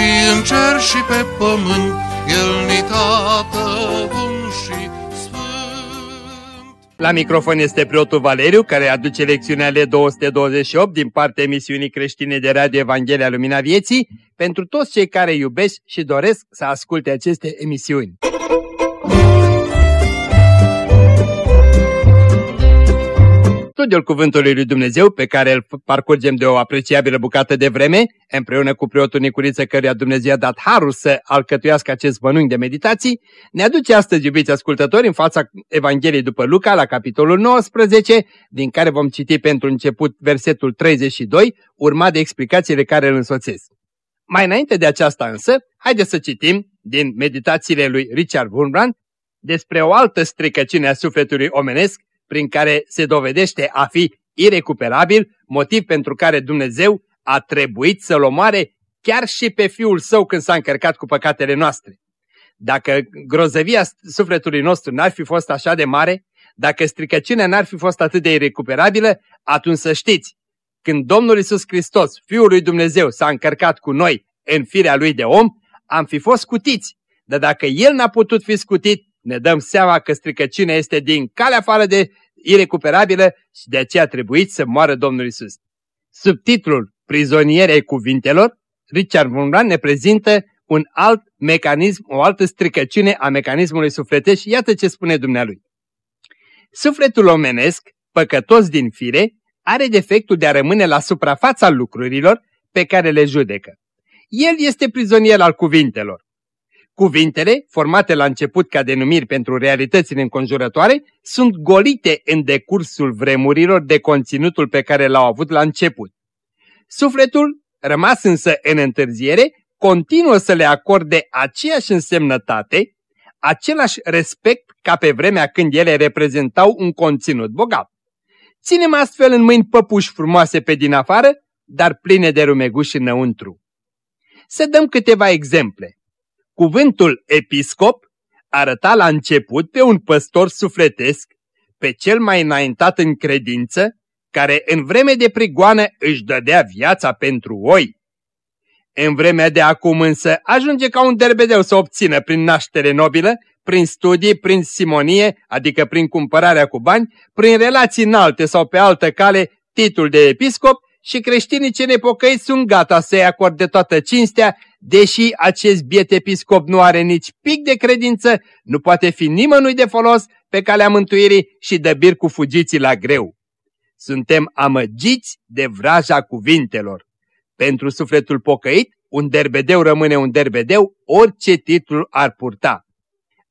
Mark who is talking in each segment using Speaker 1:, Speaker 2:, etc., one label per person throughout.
Speaker 1: și în cer și pe pământ, El ni tată bun și
Speaker 2: la microfon este preotul Valeriu, care aduce lecțiunea L228 din partea emisiunii creștine de Radio Evanghelia Lumina Vieții, pentru toți cei care iubesc și doresc să asculte aceste emisiuni. Studiul Cuvântului Lui Dumnezeu, pe care îl parcurgem de o apreciabilă bucată de vreme, împreună cu preotul Nicuriță, căruia Dumnezeu a dat harul să alcătuiască acest bănunchi de meditații, ne aduce astăzi, iubiți ascultători, în fața Evangheliei după Luca, la capitolul 19, din care vom citi pentru început versetul 32, urmat de explicațiile care îl însoțesc. Mai înainte de aceasta însă, haideți să citim din meditațiile lui Richard Wurmbrand despre o altă stricăciune a sufletului omenesc prin care se dovedește a fi irecuperabil, motiv pentru care Dumnezeu a trebuit să-l omoare chiar și pe Fiul Său când s-a încărcat cu păcatele noastre. Dacă grozăvia sufletului nostru n-ar fi fost așa de mare, dacă stricăciunea n-ar fi fost atât de irecuperabilă, atunci să știți, când Domnul Isus Hristos, Fiul lui Dumnezeu, s-a încărcat cu noi în firea Lui de om, am fi fost scutiți. Dar dacă El n-a putut fi scutit, ne dăm seama că stricăciunea este din calea afară de irecuperabilă și de aceea a trebuit să moară Domnul Isus. Subtitlul Prizoniere cuvintelor, Richard Wurmbrand ne prezintă un alt mecanism, o altă stricăciune a mecanismului sufletesc și iată ce spune dumnealui. Sufletul omenesc, păcătos din fire, are defectul de a rămâne la suprafața lucrurilor pe care le judecă. El este prizonier al cuvintelor. Cuvintele, formate la început ca denumiri pentru realitățile înconjurătoare, sunt golite în decursul vremurilor de conținutul pe care l-au avut la început. Sufletul, rămas însă în întârziere, continuă să le acorde aceeași însemnătate, același respect ca pe vremea când ele reprezentau un conținut bogat. Ținem astfel în mâini păpuși frumoase pe din afară, dar pline de rumeguși înăuntru. Să dăm câteva exemple. Cuvântul episcop arăta la început pe un păstor sufletesc, pe cel mai înaintat în credință, care în vreme de prigoană își dădea viața pentru oi. În vremea de acum însă ajunge ca un derbedeu să obțină prin naștere nobilă, prin studii, prin simonie, adică prin cumpărarea cu bani, prin relații înalte sau pe altă cale, titlul de episcop și creștinii ce nepocăiți sunt gata să-i acorde toată cinstea deși acest biet episcop nu are nici pic de credință, nu poate fi nimănui de folos pe calea mântuirii și dă bir cu fugiții la greu. Suntem amăgiți de vraja cuvintelor. Pentru sufletul pocăit, un derbedeu rămâne un derbedeu, orice titlu ar purta.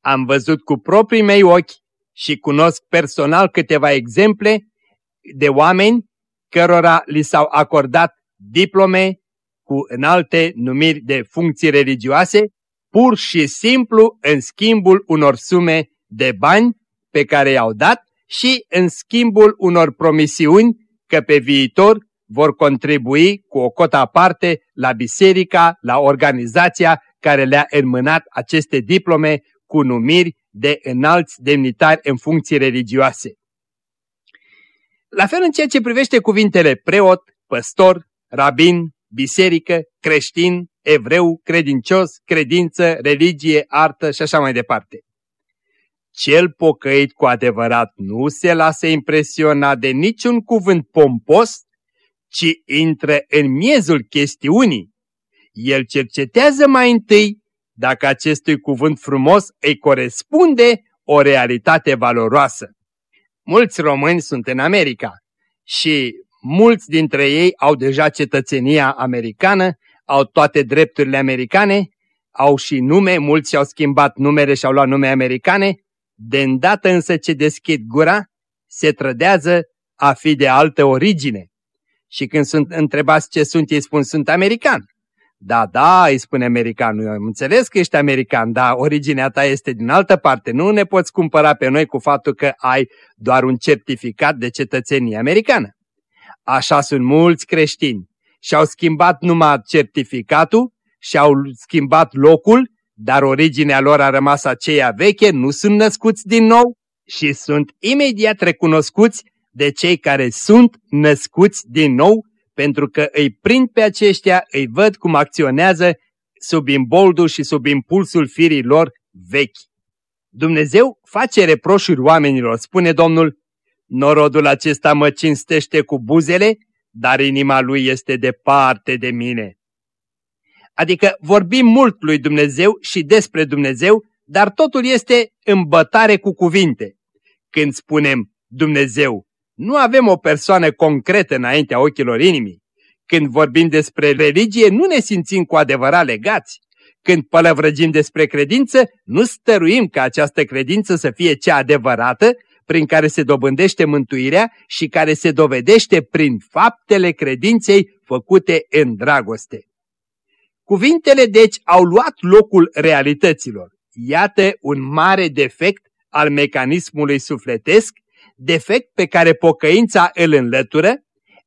Speaker 2: Am văzut cu proprii mei ochi și cunosc personal câteva exemple de oameni cărora li s-au acordat diplome, cu înalte numiri de funcții religioase, pur și simplu în schimbul unor sume de bani pe care i-au dat și în schimbul unor promisiuni că pe viitor vor contribui cu o cotă aparte la biserica, la organizația care le-a înmânat aceste diplome cu numiri de înalți demnitari în funcții religioase. La fel în ceea ce privește cuvintele preot, păstor, rabin, biserică, creștin, evreu, credincios, credință, religie, artă și așa mai departe. Cel pocăit cu adevărat nu se lasă impresionat de niciun cuvânt pompos, ci intră în miezul chestiunii. El cercetează mai întâi dacă acestui cuvânt frumos îi corespunde o realitate valoroasă. Mulți români sunt în America și mulți dintre ei au deja cetățenia americană, au toate drepturile americane, au și nume, mulți și-au schimbat numele și au luat nume americane, de îndată însă ce deschid gura, se trădează a fi de altă origine. Și când sunt întrebați ce sunt, ei spun sunt american. Da, da, îi spune americanul, eu am înțeles că ești american, dar originea ta este din altă parte. Nu ne poți cumpăra pe noi cu faptul că ai doar un certificat de cetățenie americană. Așa sunt mulți creștini. Și-au schimbat numai certificatul, și-au schimbat locul, dar originea lor a rămas aceea veche, nu sunt născuți din nou și sunt imediat recunoscuți de cei care sunt născuți din nou pentru că îi prind pe aceștia, îi văd cum acționează sub imboldul și sub impulsul firii lor vechi. Dumnezeu face reproșuri oamenilor, spune Domnul, norodul acesta mă cinstește cu buzele, dar inima lui este departe de mine. Adică vorbim mult lui Dumnezeu și despre Dumnezeu, dar totul este în bătare cu cuvinte. Când spunem Dumnezeu, nu avem o persoană concretă înaintea ochilor inimii. Când vorbim despre religie, nu ne simțim cu adevărat legați. Când pălăvrăgim despre credință, nu stăruim ca această credință să fie cea adevărată, prin care se dobândește mântuirea și care se dovedește prin faptele credinței făcute în dragoste. Cuvintele deci au luat locul realităților. Iată un mare defect al mecanismului sufletesc defect pe care pocăința îl înlătură,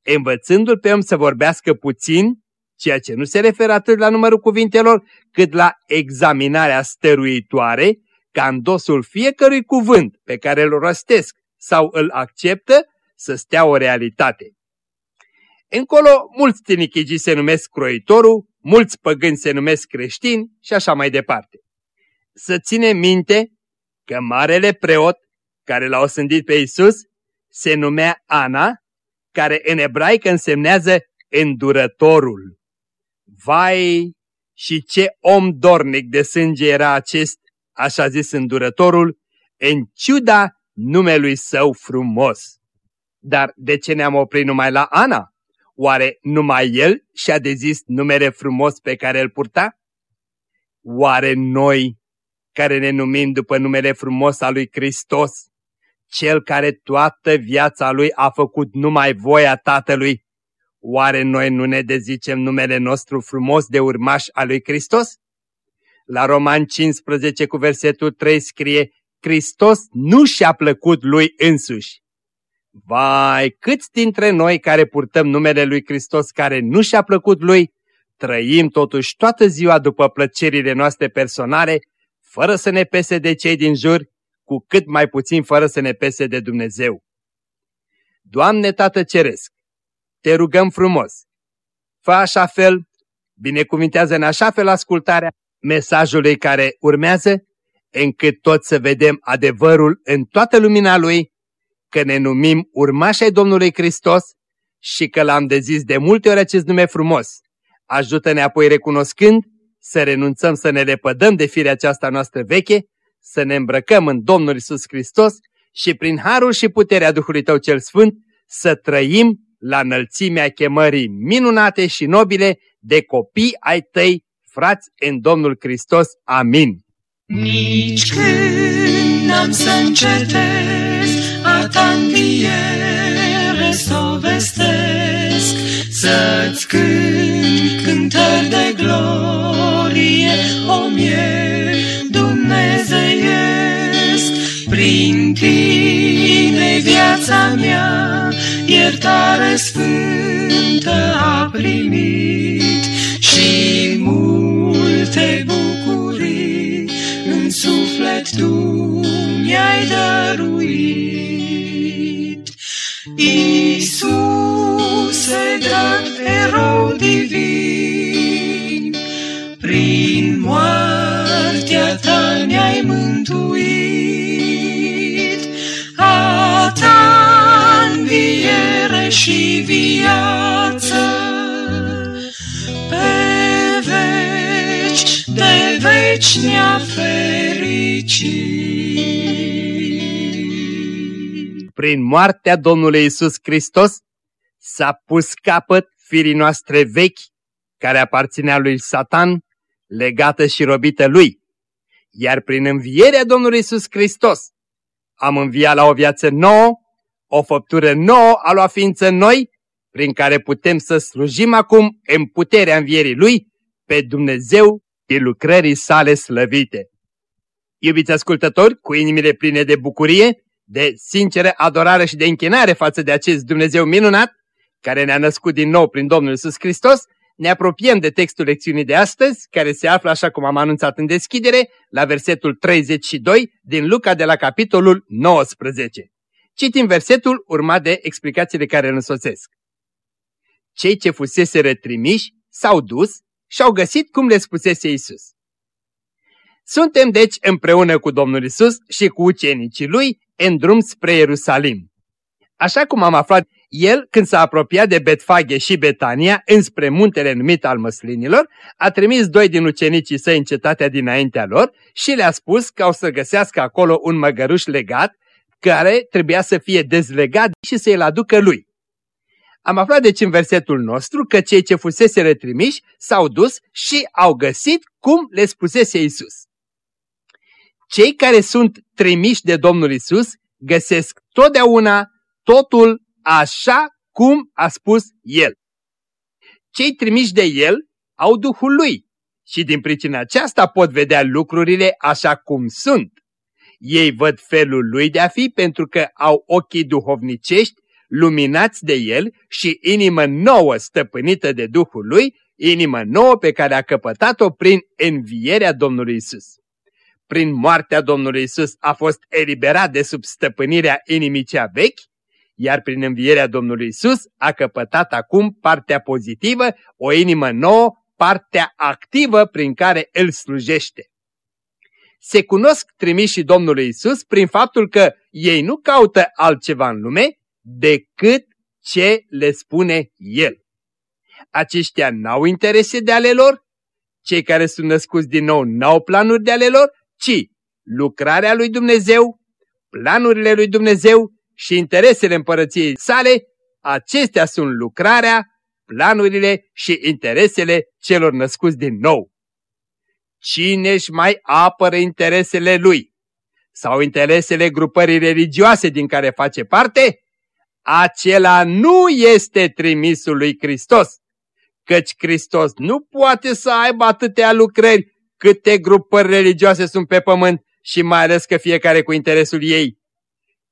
Speaker 2: învățându-l pe om să vorbească puțin, ceea ce nu se referă atât la numărul cuvintelor, cât la examinarea stăruitoare, ca în dosul fiecărui cuvânt pe care îl rostesc sau îl acceptă să stea o realitate. Încolo, mulți tinichigi se numesc croitorul, mulți păgâni se numesc creștini și așa mai departe. Să ține minte că marele preot care l-a osândit pe Isus, se numea Ana, care în ebraică însemnează îndurătorul. Vai, și ce om dornic de sânge era acest, așa zis îndurătorul, în ciuda numelui său frumos. Dar de ce ne-am oprit numai la Ana? Oare numai el și-a dezis numele frumos pe care îl purta? Oare noi, care ne numim după numele frumos al lui Hristos, cel care toată viața lui a făcut numai voia Tatălui, oare noi nu ne dezicem numele nostru frumos de urmaș al lui Hristos? La Roman 15 cu versetul 3 scrie, Hristos nu și-a plăcut lui însuși. Vai, câți dintre noi care purtăm numele lui Hristos care nu și-a plăcut lui, trăim totuși toată ziua după plăcerile noastre personale, fără să ne pese de cei din jur cu cât mai puțin fără să ne pese de Dumnezeu. Doamne Tată Ceresc, te rugăm frumos, fă așa fel, binecuvintează în așa fel ascultarea mesajului care urmează, încât tot să vedem adevărul în toată lumina Lui, că ne numim urmașii Domnului Hristos și că l-am dezis de multe ori acest nume frumos. Ajută-ne apoi recunoscând să renunțăm să ne lepădăm de firea aceasta noastră veche să ne îmbrăcăm în Domnul Isus Hristos și prin harul și puterea Duhului Tău cel Sfânt să trăim la înălțimea chemării minunate și nobile de copii ai Tăi, frați în Domnul Hristos. Amin.
Speaker 3: Nici când n-am să încetez a ta să o vestesc, să-ți cânt cântări de glorie, o mie Prin tine viața mea iertare sfântă a primit și multe bucurii în suflet tu mi-ai dăruit. Iisuse, dat erou divin, prin moartea ta ne-ai mântuit, și viață, pe veci de veci ne-a fericit.
Speaker 2: Prin moartea Domnului Isus Hristos s-a pus capăt firii noastre vechi, care aparținea lui Satan, legată și robită lui. Iar prin învierea Domnului Isus Hristos am înviat la o viață nouă, o făptură nouă a lua ființă noi, prin care putem să slujim acum în puterea învierii Lui, pe Dumnezeu și lucrării sale slăvite. Iubiți ascultători, cu inimile pline de bucurie, de sinceră adorare și de închinare față de acest Dumnezeu minunat, care ne-a născut din nou prin Domnul Iisus Hristos, ne apropiem de textul lecțiunii de astăzi, care se află, așa cum am anunțat în deschidere, la versetul 32 din Luca de la capitolul 19. Citim versetul urmat de explicațiile care îl însoțesc. Cei ce fusese retrimiși s-au dus și au găsit cum le spusese Isus. Suntem deci împreună cu Domnul Isus și cu ucenicii lui în drum spre Ierusalim. Așa cum am aflat, el, când s-a apropiat de Betfage și Betania, înspre muntele numit al măslinilor, a trimis doi din ucenicii săi în cetatea dinaintea lor și le-a spus că au să găsească acolo un măgăruș legat, care trebuia să fie dezlegat și să-l aducă lui. Am aflat deci în versetul nostru că cei ce fusese retrimiși s-au dus și au găsit cum le spusese Isus. Cei care sunt trimiși de Domnul Isus găsesc totdeauna totul așa cum a spus El. Cei trimiși de El au Duhul Lui și din pricina aceasta pot vedea lucrurile așa cum sunt. Ei văd felul Lui de a fi pentru că au ochii duhovnicești luminați de El și inimă nouă stăpânită de Duhul Lui, inimă nouă pe care a căpătat-o prin învierea Domnului Isus. Prin moartea Domnului Isus a fost eliberat de sub stăpânirea inimii cea vechi, iar prin învierea Domnului Isus a căpătat acum partea pozitivă, o inimă nouă, partea activă prin care îl slujește. Se cunosc trimișii Domnului Isus prin faptul că ei nu caută altceva în lume, decât ce le spune El. Aceștia n-au interese de ale lor, cei care sunt născuți din nou n-au planuri de ale lor, ci lucrarea lui Dumnezeu, planurile lui Dumnezeu și interesele împărăției sale, acestea sunt lucrarea, planurile și interesele celor născuți din nou. Cine își mai apără interesele lui sau interesele grupării religioase din care face parte, acela nu este trimisul lui Hristos, căci Hristos nu poate să aibă atâtea lucrări câte grupări religioase sunt pe pământ și mai ales că fiecare cu interesul ei.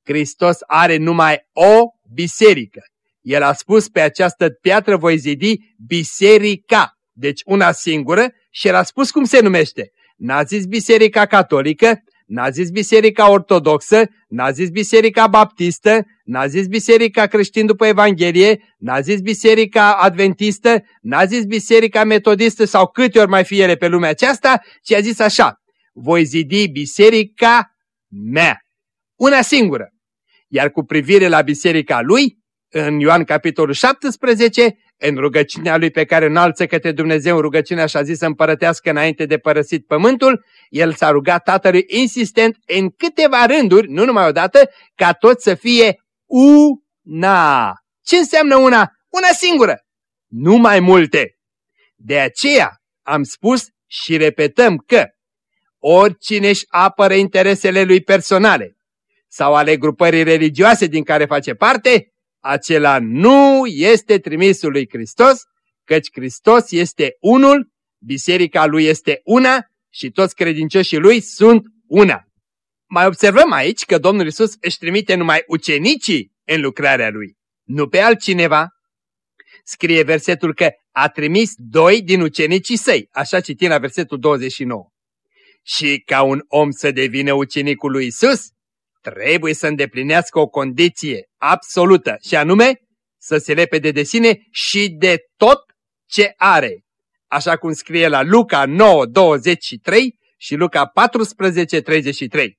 Speaker 2: Hristos are numai o biserică. El a spus pe această piatră voi zidi biserica, deci una singură și el a spus cum se numește. N-a zis biserica catolică, N-a zis Biserica Ortodoxă, n-a zis Biserica Baptistă, n-a zis Biserica Creștin după Evanghelie, n-a zis Biserica Adventistă, n-a zis Biserica Metodistă sau câte ori mai fie ele pe lumea aceasta, ci a zis așa, voi zidi Biserica mea, una singură. Iar cu privire la Biserica lui, în Ioan capitolul 17, în rugăciunea lui pe care înalță către Dumnezeu în rugăciunea și-a zis să împărătească înainte de părăsit pământul, el s-a rugat tatălui insistent în câteva rânduri, nu numai odată, ca tot să fie una. Ce înseamnă una? Una singură, nu mai multe. De aceea am spus și repetăm că oricine își apără interesele lui personale sau ale grupării religioase din care face parte, acela nu este trimisul lui Hristos, căci Hristos este unul, biserica lui este una și toți credincioșii lui sunt una. Mai observăm aici că Domnul Isus își trimite numai ucenicii în lucrarea lui, nu pe altcineva. Scrie versetul că a trimis doi din ucenicii săi, așa citim la versetul 29. Și ca un om să devină ucenicul lui Isus, trebuie să îndeplinească o condiție absolută și anume să se lepede de sine și de tot ce are. Așa cum scrie la Luca 9, 23 și Luca 14, 33.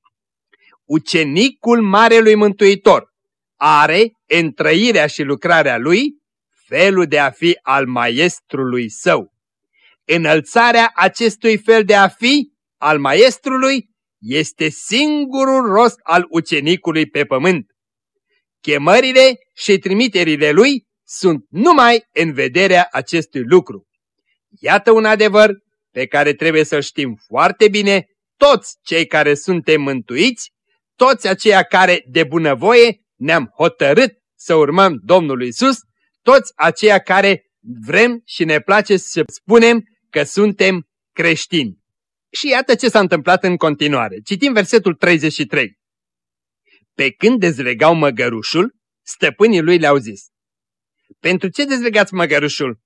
Speaker 2: Ucenicul Marelui Mântuitor are în trăirea și lucrarea lui felul de a fi al maestrului său. Înălțarea acestui fel de a fi al maestrului este singurul rost al ucenicului pe pământ. Chemările și trimiterile lui sunt numai în vederea acestui lucru. Iată un adevăr pe care trebuie să știm foarte bine toți cei care suntem mântuiți, toți aceia care de bunăvoie ne-am hotărât să urmăm Domnul Isus, toți aceia care vrem și ne place să spunem că suntem creștini. Și iată ce s-a întâmplat în continuare. Citim versetul 33. Pe când dezlegau măgărușul, stăpânii lui le-au zis. Pentru ce dezlegați măgărușul?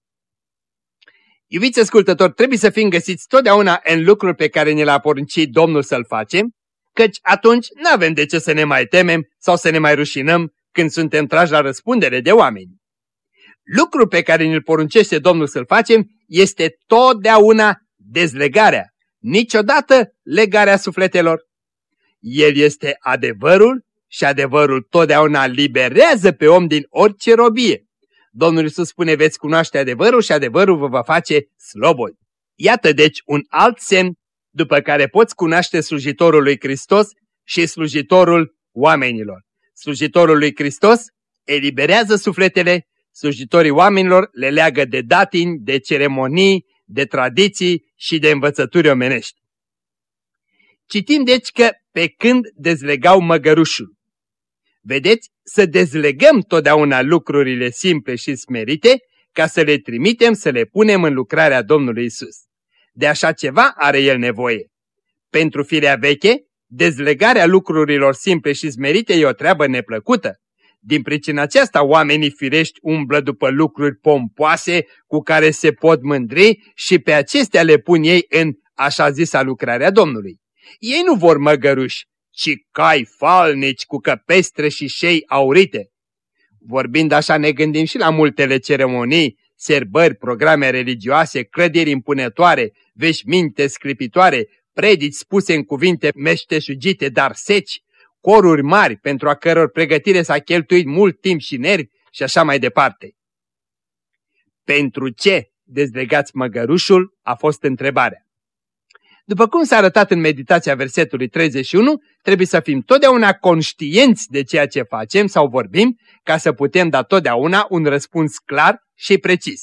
Speaker 2: Iubiți ascultători, trebuie să fim găsiți totdeauna în lucruri pe care ne le-a poruncit Domnul să-l facem, căci atunci nu avem de ce să ne mai temem sau să ne mai rușinăm când suntem trași la răspundere de oameni. Lucrul pe care ne-l poruncește Domnul să-l facem este totdeauna dezlegarea, niciodată legarea sufletelor. El este adevărul și adevărul totdeauna liberează pe om din orice robie. Domnul Iisus spune, veți cunoaște adevărul și adevărul vă va face slobodi. Iată deci un alt semn după care poți cunoaște slujitorul lui Hristos și slujitorul oamenilor. Slujitorul lui Hristos eliberează sufletele, slujitorii oamenilor le leagă de datini, de ceremonii, de tradiții și de învățături omenești. Citim deci că pe când dezlegau măgărușul. Vedeți, să dezlegăm totdeauna lucrurile simple și smerite ca să le trimitem să le punem în lucrarea Domnului Isus. De așa ceva are el nevoie. Pentru firea veche, dezlegarea lucrurilor simple și smerite e o treabă neplăcută. Din pricina aceasta, oamenii firești umblă după lucruri pompoase cu care se pot mândri și pe acestea le pun ei în așa zisa lucrarea Domnului. Ei nu vor măgăruși, ci cai falnici cu căpestre și șei aurite. Vorbind așa ne gândim și la multele ceremonii, serbări, programe religioase, clădiri impunătoare, veșminte sclipitoare, predici spuse în cuvinte meșteșugite, dar seci, coruri mari pentru a căror pregătire s-a cheltuit mult timp și nervi și așa mai departe. Pentru ce dezlegați măgărușul a fost întrebarea. După cum s-a arătat în meditația versetului 31, trebuie să fim totdeauna conștienți de ceea ce facem sau vorbim, ca să putem da totdeauna un răspuns clar și precis.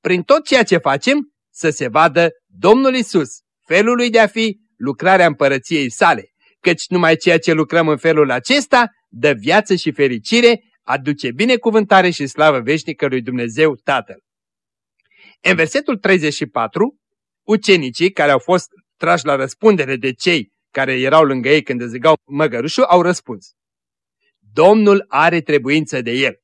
Speaker 2: Prin tot ceea ce facem, să se vadă Domnul Isus, felul lui de a fi, lucrarea împărăției sale, căci numai ceea ce lucrăm în felul acesta dă viață și fericire, aduce binecuvântare și slavă veșnică lui Dumnezeu Tatăl. În versetul 34, ucenicii care au fost trași la răspundere de cei care erau lângă ei când dezlegau măgărușul, au răspuns. Domnul are trebuință de el.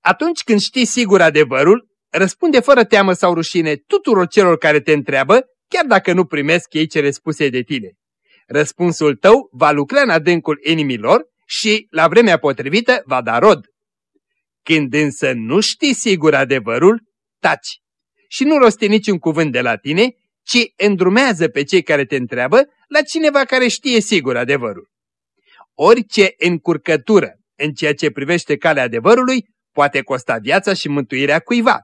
Speaker 2: Atunci când știi sigur adevărul, răspunde fără teamă sau rușine tuturor celor care te întreabă, chiar dacă nu primesc ei cele spuse de tine. Răspunsul tău va lucra în adâncul inimilor și, la vremea potrivită, va da rod. Când însă nu știi sigur adevărul, taci și nu rosti niciun cuvânt de la tine, ci îndrumează pe cei care te întreabă la cineva care știe sigur adevărul. Orice încurcătură în ceea ce privește calea adevărului poate costa viața și mântuirea cuiva.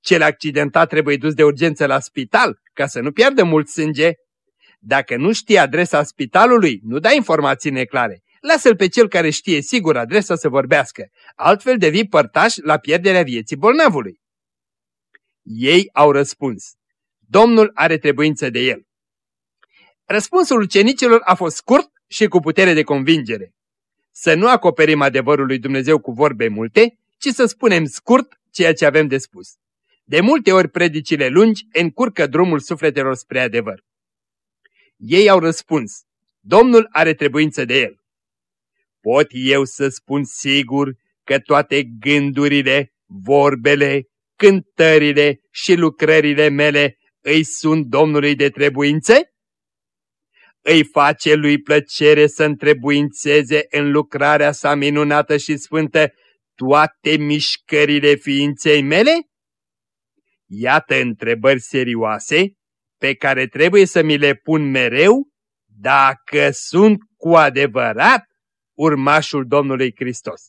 Speaker 2: Cel accidentat trebuie dus de urgență la spital ca să nu piardă mult sânge. Dacă nu știi adresa spitalului, nu dai informații neclare. Lasă-l pe cel care știe sigur adresa să vorbească, altfel devii părtaș la pierderea vieții bolnavului. Ei au răspuns. Domnul are trebuință de el. Răspunsul ucenicilor a fost scurt și cu putere de convingere. Să nu acoperim adevărul lui Dumnezeu cu vorbe multe, ci să spunem scurt ceea ce avem de spus. De multe ori predicile lungi încurcă drumul sufletelor spre adevăr. Ei au răspuns, Domnul are trebuință de el. Pot eu să spun sigur că toate gândurile, vorbele, cântările și lucrările mele îi sunt Domnului de trebuințe? Îi face lui plăcere să întrebuințeze în lucrarea sa minunată și sfântă toate mișcările ființei mele? Iată întrebări serioase pe care trebuie să mi le pun mereu dacă sunt cu adevărat urmașul Domnului Hristos.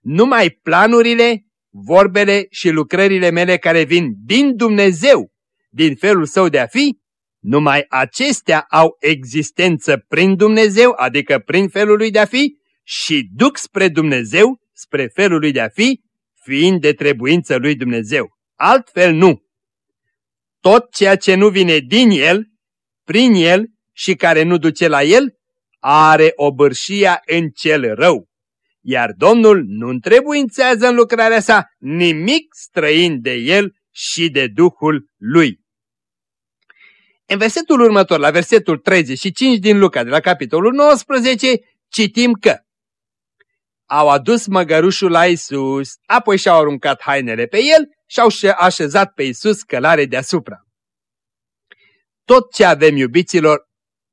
Speaker 2: Numai planurile, vorbele și lucrările mele care vin din Dumnezeu din felul său de a fi, numai acestea au existență prin Dumnezeu, adică prin felul lui de a fi, și duc spre Dumnezeu, spre felul lui de a fi, fiind de trebuință lui Dumnezeu. Altfel nu. Tot ceea ce nu vine din El, prin El și care nu duce la El, are o bârșia în cel rău. Iar Domnul nu întrebuințează în lucrarea sa nimic străin de El și de Duhul lui. În versetul următor, la versetul 35 din Luca, de la capitolul 19, citim că au adus măgărușul la Isus, apoi și-au aruncat hainele pe el și au așezat pe Isus călare deasupra. Tot ce avem, iubiților,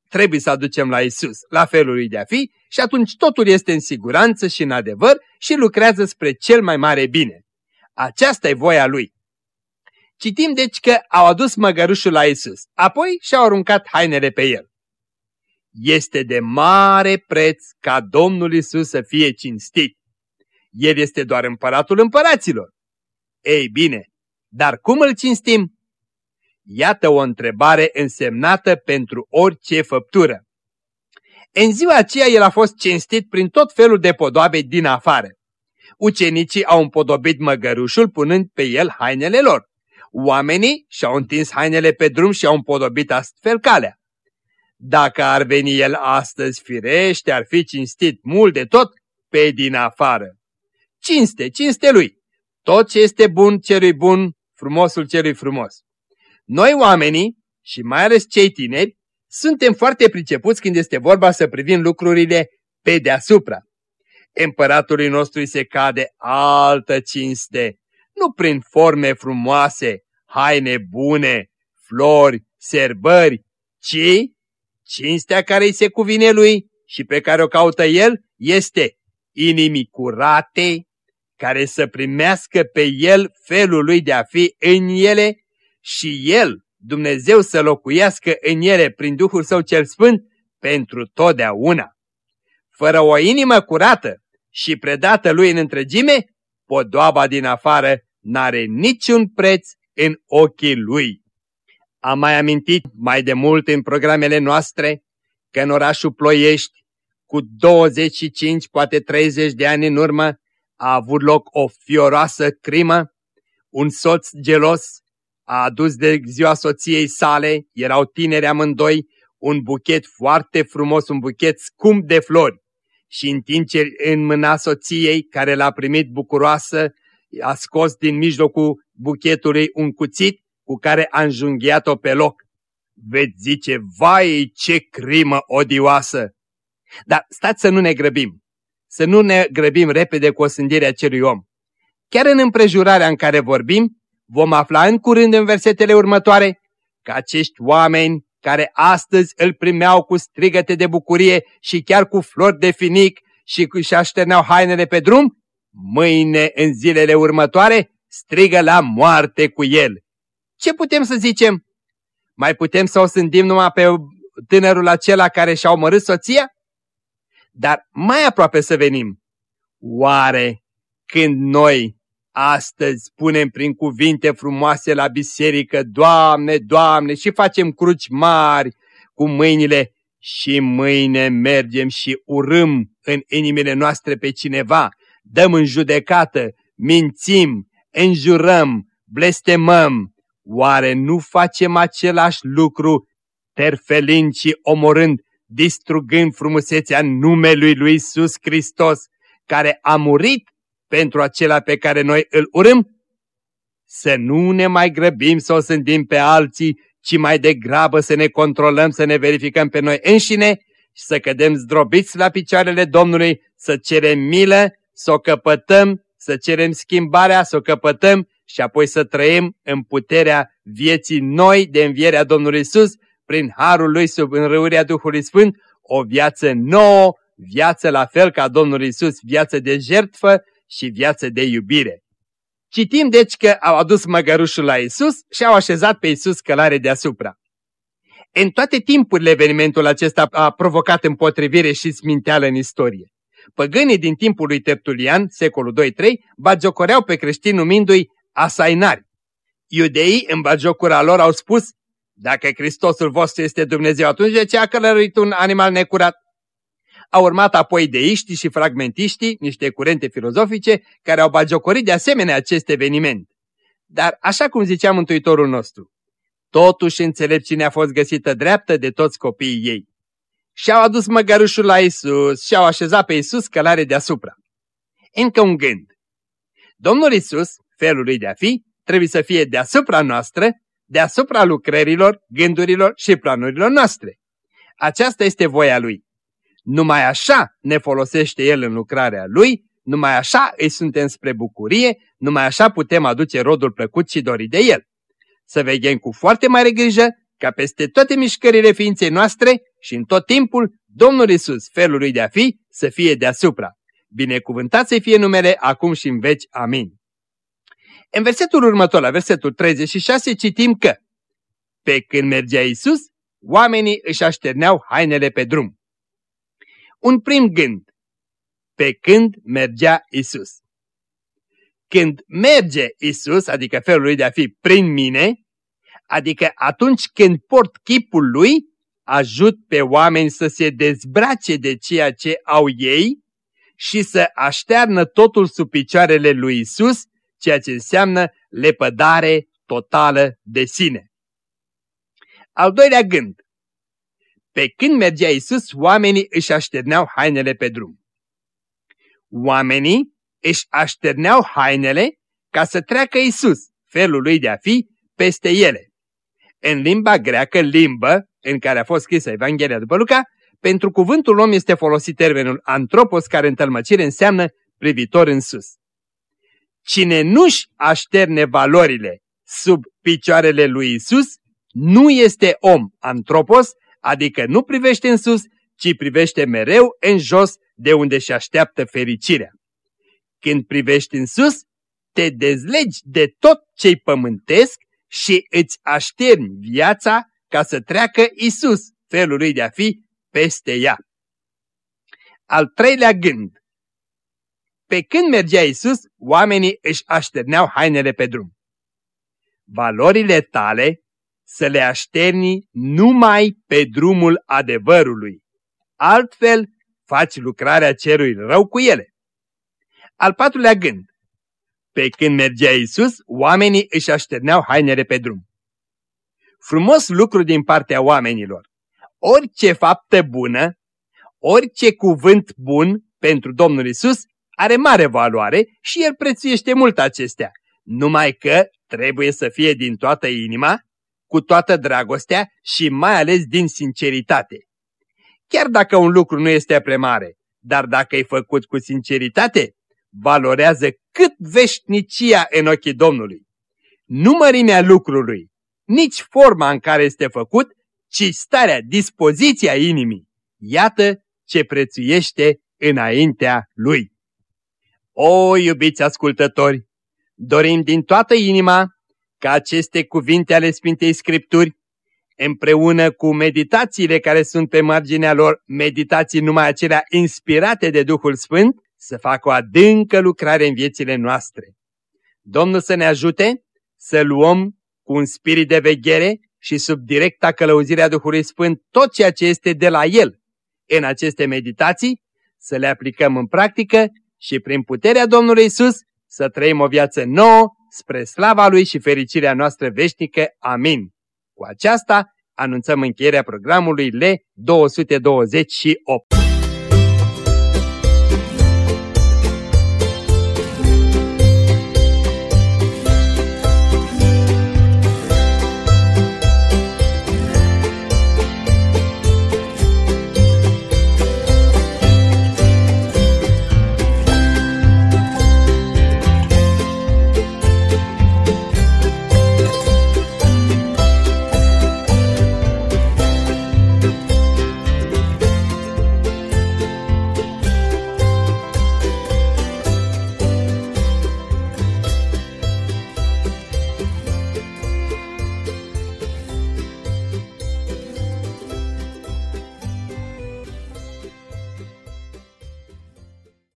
Speaker 2: trebuie să aducem la Isus, la felul lui de a fi, și atunci totul este în siguranță și în adevăr și lucrează spre cel mai mare bine. Aceasta e voia lui. Citim deci că au adus măgărușul la Isus, apoi și-au aruncat hainele pe el. Este de mare preț ca Domnul Isus să fie cinstit. El este doar împăratul împăraților. Ei bine, dar cum îl cinstim? Iată o întrebare însemnată pentru orice făptură. În ziua aceea el a fost cinstit prin tot felul de podoabe din afară. Ucenicii au împodobit măgărușul punând pe el hainele lor. Oamenii și-au întins hainele pe drum și au împodobit astfel calea. Dacă ar veni el astăzi firește, ar fi cinstit mult de tot pe din afară. Cinste, cinste lui. Tot ce este bun celui bun, frumosul celui frumos. Noi oamenii, și mai ales cei tineri, suntem foarte pricepuți când este vorba să privim lucrurile pe deasupra. Împăratului nostru îi se cade altă cinste, nu prin forme frumoase, haine bune, flori, serbări, ci cinstea care îi se cuvine lui și pe care o caută el este inimii curate, care să primească pe el felul lui de a fi în ele și el, Dumnezeu, să locuiască în ele prin Duhul Său cel Sfânt pentru totdeauna. Fără o inimă curată și predată lui în întregime, podoaba din afară n-are niciun preț în ochii lui. Am mai amintit mai de mult în programele noastre că în orașul Ploiești, cu 25, poate 30 de ani în urmă, a avut loc o fioroasă crimă. Un soț gelos a adus de ziua soției sale, erau tineri amândoi, un buchet foarte frumos, un buchet scump de flori. Și în timp ce în mâna soției, care l-a primit bucuroasă, a scos din mijlocul buchetului un cuțit cu care a înjunghiat-o pe loc. Veți zice, vai ce crimă odioasă! Dar stați să nu ne grăbim, să nu ne grăbim repede cu osândirea acelui om. Chiar în împrejurarea în care vorbim, vom afla în curând în versetele următoare că acești oameni care astăzi îl primeau cu strigăte de bucurie și chiar cu flori de finic și și așterneau hainele pe drum, mâine în zilele următoare strigă la moarte cu el. Ce putem să zicem? Mai putem să o sândim numai pe tânărul acela care și-a omorât soția? Dar mai aproape să venim. Oare când noi astăzi punem prin cuvinte frumoase la biserică, Doamne, Doamne, și facem cruci mari cu mâinile și mâine mergem și urâm în inimile noastre pe cineva, dăm în judecată, mințim, înjurăm, blestemăm, oare nu facem același lucru, terfelind și omorând, distrugând frumusețea numelui lui Iisus Hristos, care a murit pentru acela pe care noi îl urâm? Să nu ne mai grăbim să o sândim pe alții, ci mai degrabă să ne controlăm, să ne verificăm pe noi înșine și să cădem zdrobiți la picioarele Domnului, să cerem milă, să o căpătăm, să cerem schimbarea, să o căpătăm și apoi să trăim în puterea vieții noi de învierea Domnului Isus, prin harul Lui sub înrăurea Duhului Sfânt, o viață nouă, viață la fel ca Domnul Isus, viață de jertfă și viață de iubire. Citim deci că au adus măgărușul la Isus și au așezat pe Isus călare deasupra. În toate timpurile evenimentul acesta a provocat împotrivire și sminteală în istorie. Păgânii din timpul lui Tertulian, secolul 2-3, bagiocoreau pe creștini numindu-i asainari. Iudeii, în bagiocura lor, au spus, dacă Hristosul vostru este Dumnezeu, atunci de ce a călăruit un animal necurat? Au urmat apoi deiștii și fragmentiștii, niște curente filozofice, care au bagiocorit de asemenea acest eveniment. Dar, așa cum zicea Mântuitorul nostru, totuși înțelepciunea a fost găsită dreaptă de toți copiii ei. Și-au adus măgărușul la Isus și au așezat pe Isus călare deasupra. Încă un gând. Domnul Isus, felul lui de a fi, trebuie să fie deasupra noastră, deasupra lucrărilor, gândurilor și planurilor noastre. Aceasta este voia Lui. Numai așa ne folosește El în lucrarea Lui, numai așa îi suntem spre bucurie, numai așa putem aduce rodul plăcut și dorit de El. Să veghem cu foarte mare grijă ca peste toate mișcările ființei noastre și în tot timpul Domnul Isus, felul lui de a fi, să fie deasupra. Binecuvântat să fie numele acum și în veci. Amin. În versetul următor, la versetul 36, citim că Pe când mergea Isus, oamenii își așterneau hainele pe drum. Un prim gând. Pe când mergea Isus. Când merge Isus, adică felul lui de a fi prin mine, adică atunci când port chipul lui, ajut pe oameni să se dezbrace de ceea ce au ei și să aștearnă totul sub picioarele lui Isus, ceea ce înseamnă lepădare totală de sine. Al doilea gând. Pe când mergea Isus, oamenii își așterneau hainele pe drum. Oamenii își așterneau hainele ca să treacă Isus, felul lui de a fi, peste ele. În limba greacă, limbă, în care a fost scrisă Evanghelia după Luca, pentru cuvântul om este folosit termenul antropos, care în tălmăcire înseamnă privitor în sus. Cine nu-și așterne valorile sub picioarele lui Isus, nu este om antropos, adică nu privește în sus, ci privește mereu în jos de unde și așteaptă fericirea. Când privești în sus, te dezlegi de tot ce-i pământesc și îți așterni viața ca să treacă Isus, felul lui de a fi, peste ea. Al treilea gând. Pe când mergea Isus, oamenii își așterneau hainele pe drum. Valorile tale să le așterni numai pe drumul adevărului. Altfel, faci lucrarea cerului rău cu ele. Al patrulea gând. Pe când mergea Isus, oamenii își așterneau hainele pe drum. Frumos lucru din partea oamenilor. Orice faptă bună, orice cuvânt bun pentru Domnul Isus are mare valoare și El prețuiește mult acestea. Numai că trebuie să fie din toată inima, cu toată dragostea și mai ales din sinceritate. Chiar dacă un lucru nu este prea mare, dar dacă e făcut cu sinceritate, valorează cât veșnicia în ochii Domnului. Nu mărimea lucrului, nici forma în care este făcut, ci starea, dispoziția inimii. Iată ce prețuiește înaintea Lui. O, iubiți ascultători, dorim din toată inima ca aceste cuvinte ale Sfintei Scripturi, împreună cu meditațiile care sunt pe marginea lor, meditații numai acelea inspirate de Duhul Sfânt, să facă o adâncă lucrare în viețile noastre. Domnul să ne ajute să luăm cu un spirit de veghere și sub directa călăuzirea Duhului Sfânt tot ceea ce este de la El în aceste meditații, să le aplicăm în practică și prin puterea Domnului Isus să trăim o viață nouă spre slava Lui și fericirea noastră veșnică. Amin. Cu aceasta anunțăm încheierea programului L228.